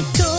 to go.